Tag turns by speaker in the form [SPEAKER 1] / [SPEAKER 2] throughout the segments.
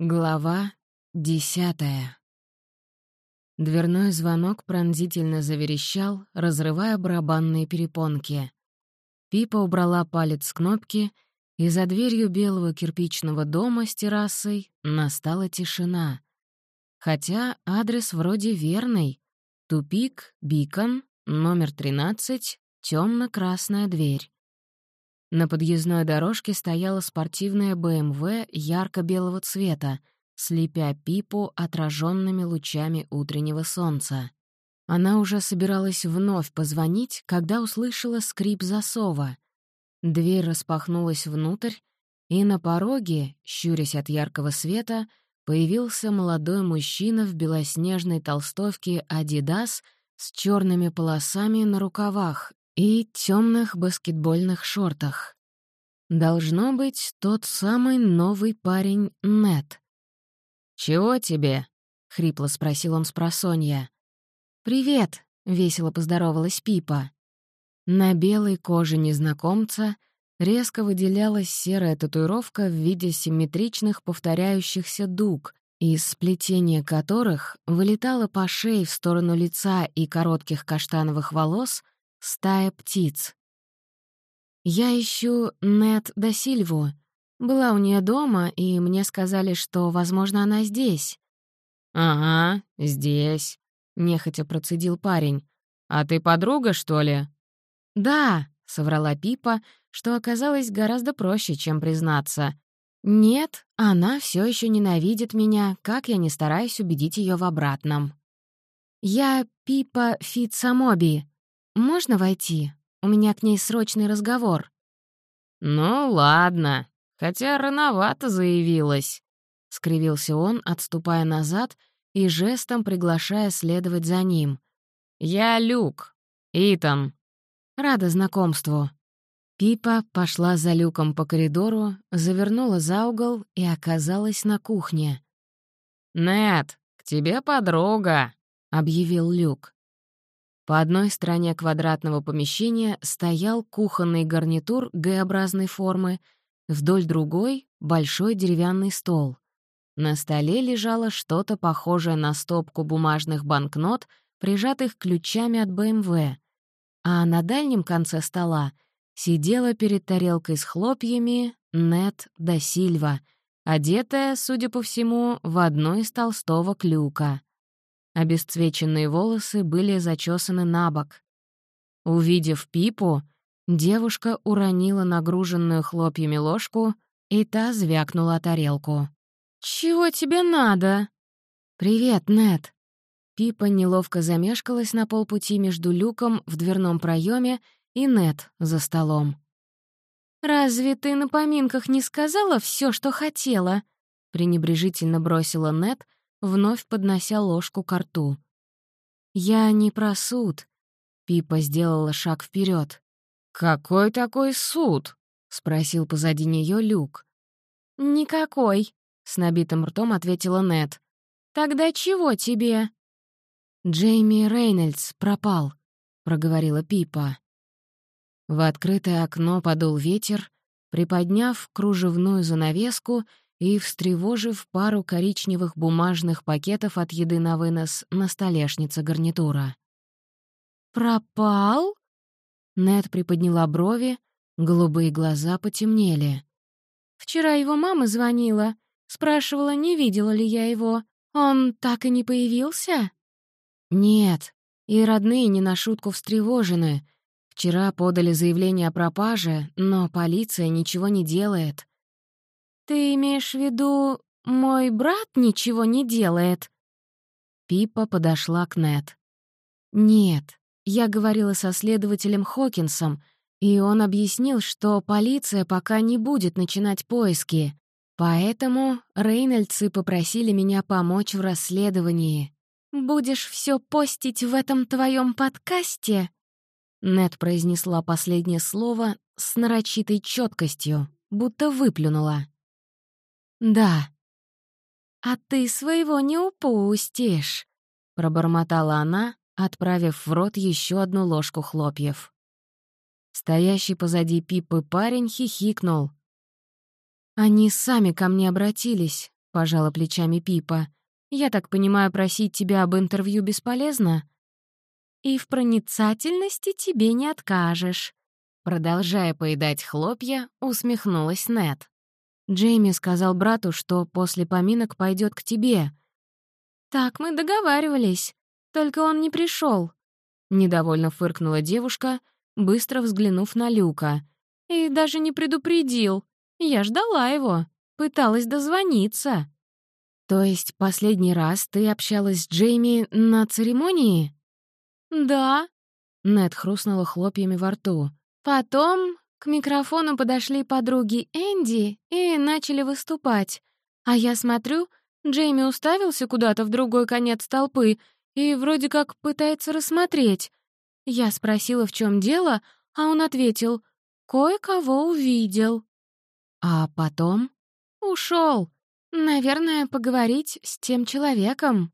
[SPEAKER 1] Глава десятая. Дверной звонок пронзительно заверещал, разрывая барабанные перепонки. Пипа убрала палец с кнопки, и за дверью белого кирпичного дома с террасой настала тишина. Хотя адрес вроде верный. Тупик, Бикон, номер 13, темно красная дверь. На подъездной дорожке стояла спортивная БМВ ярко-белого цвета, слепя Пипу отраженными лучами утреннего солнца. Она уже собиралась вновь позвонить, когда услышала скрип засова. Дверь распахнулась внутрь, и на пороге, щурясь от яркого света, появился молодой мужчина в белоснежной толстовке «Адидас» с черными полосами на рукавах и темных баскетбольных шортах. Должно быть, тот самый новый парень Нет. «Чего тебе?» — хрипло спросил он с просонья. «Привет», — весело поздоровалась Пипа. На белой коже незнакомца резко выделялась серая татуировка в виде симметричных повторяющихся дуг, из сплетения которых вылетала по шее в сторону лица и коротких каштановых волос — Стая птиц. Я ищу Нет да Сильву. Была у нее дома, и мне сказали, что, возможно, она здесь. «Ага, здесь», — нехотя процедил парень. «А ты подруга, что ли?» «Да», — соврала Пипа, что оказалось гораздо проще, чем признаться. «Нет, она все еще ненавидит меня, как я не стараюсь убедить ее в обратном». «Я Пипа Фитсамоби», «Можно войти? У меня к ней срочный разговор».
[SPEAKER 2] «Ну ладно, хотя рановато заявилась», — скривился он, отступая назад и жестом приглашая следовать за ним. «Я Люк. Итан».
[SPEAKER 1] «Рада знакомству». Пипа пошла за Люком по коридору, завернула за угол и оказалась на кухне.
[SPEAKER 2] «Нет, к тебе подруга», — объявил Люк.
[SPEAKER 1] По одной стороне квадратного помещения стоял кухонный гарнитур Г-образной формы, вдоль другой — большой деревянный стол. На столе лежало что-то похожее на стопку бумажных банкнот, прижатых ключами от БМВ, а на дальнем конце стола сидела перед тарелкой с хлопьями Нет да Сильва, одетая, судя по всему, в одно из толстого клюка. Обесцвеченные волосы были зачесаны на бок. Увидев Пипу, девушка уронила нагруженную хлопьями ложку, и та звякнула тарелку. «Чего тебе надо?» «Привет, Нет. Пипа неловко замешкалась на полпути между люком в дверном проеме и Нет за столом. «Разве ты на поминках не сказала все, что хотела?» — пренебрежительно бросила Нет, вновь поднося ложку к рту. «Я не про суд», — Пипа сделала шаг вперед.
[SPEAKER 2] «Какой такой суд?» — спросил позади нее Люк.
[SPEAKER 1] «Никакой», — с набитым ртом ответила Нет. «Тогда чего тебе?» «Джейми Рейнольдс пропал», — проговорила Пипа. В открытое окно подул ветер, приподняв кружевную занавеску и встревожив пару коричневых бумажных пакетов от еды на вынос на столешнице гарнитура. «Пропал?» Нед приподняла брови, голубые глаза потемнели. «Вчера его мама звонила, спрашивала, не видела ли я его. Он так и не появился?» «Нет, и родные не на шутку встревожены. Вчера подали заявление о пропаже, но полиция ничего не делает. «Ты имеешь в виду, мой брат ничего не делает?» Пипа подошла к Нет. «Нет, я говорила со следователем Хокинсом, и он объяснил, что полиция пока не будет начинать поиски, поэтому Рейнольдсы попросили меня помочь в расследовании. Будешь все постить в этом твоем подкасте?» Нет произнесла последнее слово с нарочитой четкостью, будто выплюнула. «Да». «А ты своего не упустишь», — пробормотала она, отправив в рот еще одну ложку хлопьев. Стоящий позади Пипы парень хихикнул. «Они сами ко мне обратились. — пожала плечами Пипа. «Я так понимаю, просить тебя об интервью бесполезно?» «И в проницательности тебе не откажешь», — продолжая поедать хлопья, усмехнулась Нет. «Джейми сказал брату, что после поминок пойдет к тебе». «Так мы договаривались, только он не пришел. Недовольно фыркнула девушка, быстро взглянув на Люка. «И даже не предупредил. Я ждала его, пыталась дозвониться». «То есть последний раз ты общалась с Джейми на церемонии?» «Да». Нед хрустнула хлопьями во рту. «Потом к микрофону подошли подруги Энди и начали выступать. А я смотрю, Джейми уставился куда-то в другой конец толпы и вроде как пытается рассмотреть. Я спросила, в чем дело, а он ответил, «Кое-кого увидел». А потом ушел. Наверное, поговорить с тем человеком.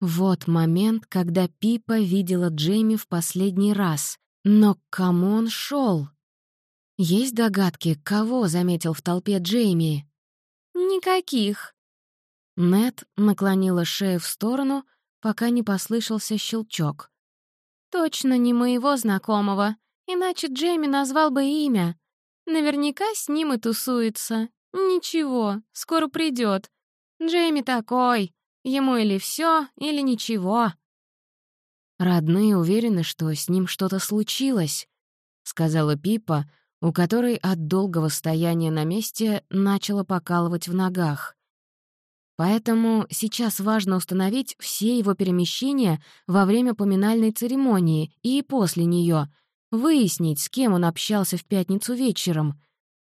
[SPEAKER 1] Вот момент, когда Пипа видела Джейми в последний раз. Но к кому он шел? Есть догадки, кого заметил в толпе Джейми? Никаких. Нет наклонила шею в сторону, пока не послышался щелчок. «Точно не моего знакомого, иначе Джейми назвал бы имя. Наверняка с ним и тусуется. Ничего, скоро придет. Джейми такой, ему или все, или ничего».
[SPEAKER 2] «Родные уверены, что с ним что-то случилось», — сказала Пипа, у которой от долгого стояния на месте начало покалывать в ногах. Поэтому сейчас важно установить все его перемещения во время поминальной церемонии и после нее, выяснить, с кем он общался в пятницу вечером.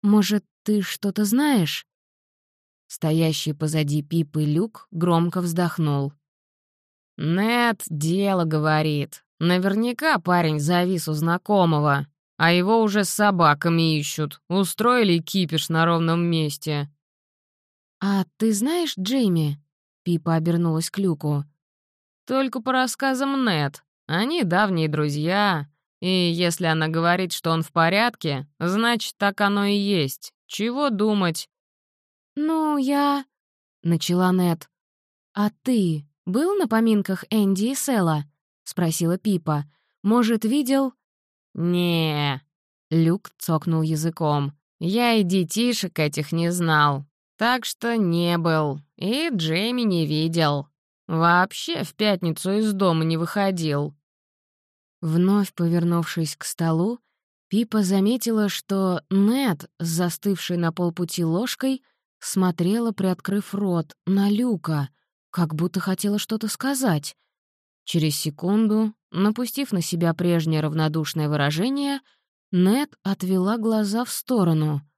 [SPEAKER 2] Может, ты что-то знаешь?» Стоящий позади Пипы Люк громко вздохнул. «Нет, дело, — говорит. Наверняка парень завис у знакомого, а его уже с собаками ищут. Устроили кипиш на ровном месте.
[SPEAKER 1] «А ты знаешь Джейми?» Пипа обернулась к Люку.
[SPEAKER 2] «Только по рассказам Нет. Они давние друзья. И если она говорит, что он в порядке, значит, так оно и есть. Чего думать?»
[SPEAKER 1] «Ну, я...» — начала Нет. «А ты был на поминках Энди и Села?» — спросила Пипа. «Может, видел...»
[SPEAKER 2] не Люк цокнул языком. «Я и детишек этих не знал. Так что не был, и Джейми не видел. Вообще в пятницу из дома не выходил.
[SPEAKER 1] Вновь повернувшись к столу, Пипа заметила, что Нед, застывший на полпути ложкой, смотрела, приоткрыв рот, на Люка, как будто хотела что-то сказать. Через секунду, напустив на себя прежнее равнодушное выражение, Нед отвела глаза в сторону —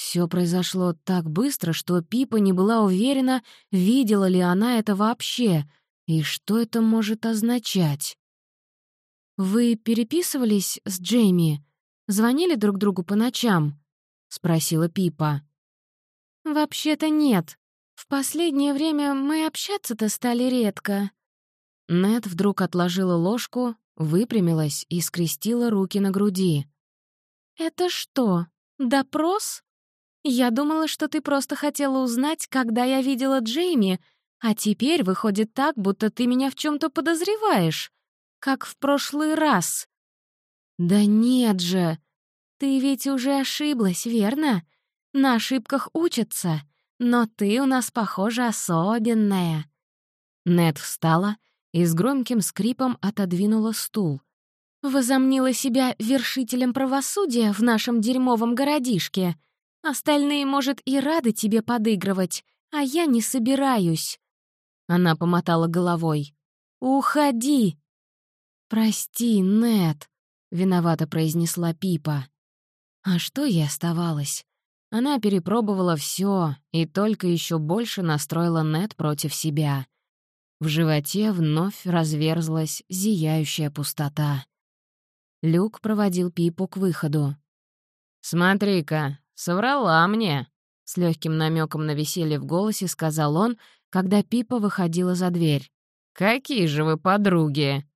[SPEAKER 1] все произошло так быстро, что Пипа не была уверена, видела ли она это вообще, и что это может означать. «Вы переписывались с Джейми? Звонили друг другу по ночам?» — спросила Пипа. «Вообще-то нет. В последнее время мы общаться-то стали редко». Нет вдруг отложила ложку, выпрямилась и скрестила руки на груди. «Это что, допрос?» «Я думала, что ты просто хотела узнать, когда я видела Джейми, а теперь выходит так, будто ты меня в чем то подозреваешь, как в прошлый раз». «Да нет же! Ты ведь уже ошиблась, верно? На ошибках учатся, но ты у нас, похоже, особенная». Нед встала и с громким скрипом отодвинула стул. «Возомнила себя вершителем правосудия в нашем дерьмовом городишке», Остальные, может, и рады тебе подыгрывать, а я не собираюсь». Она помотала головой. «Уходи!» «Прости, Нет, виновато произнесла Пипа. А что ей оставалось? Она перепробовала все и только еще больше настроила Нет против себя. В животе вновь разверзлась зияющая пустота. Люк проводил Пипу к выходу.
[SPEAKER 2] «Смотри-ка, «Соврала мне», — с легким намеком на веселье в голосе сказал он, когда Пипа выходила за дверь. «Какие же вы подруги!»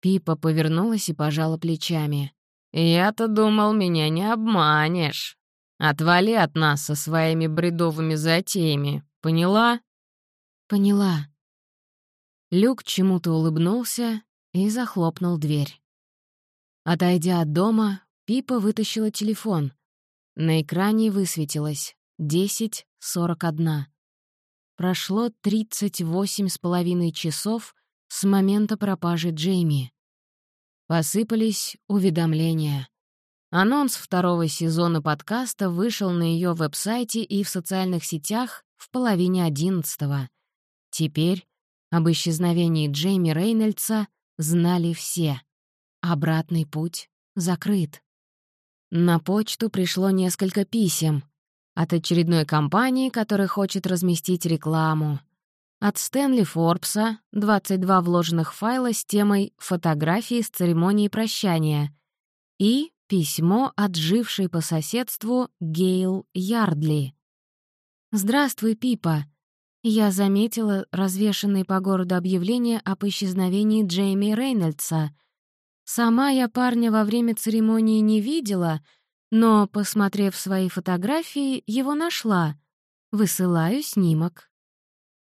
[SPEAKER 1] Пипа повернулась и пожала плечами.
[SPEAKER 2] «Я-то думал, меня не обманешь». Отвали от нас со своими бредовыми затеями, поняла?»
[SPEAKER 1] «Поняла». Люк чему-то улыбнулся и захлопнул дверь. Отойдя от дома, Пипа вытащила телефон. На экране высветилось 10.41. Прошло 38 с половиной часов с момента пропажи Джейми. Посыпались уведомления. Анонс второго сезона подкаста вышел на ее веб-сайте и в социальных сетях в половине одиннадцатого. Теперь об исчезновении Джейми Рейнольдса знали все. Обратный путь закрыт. На почту пришло несколько писем. От очередной компании, которая хочет разместить рекламу. От Стэнли Форбса 22 вложенных файла с темой «Фотографии с церемонии прощания» и письмо от жившей по соседству Гейл Ярдли. «Здравствуй, Пипа. Я заметила развешанные по городу объявления об исчезновении Джейми Рейнольдса. Сама я парня во время церемонии не видела, но, посмотрев свои фотографии, его нашла. Высылаю снимок.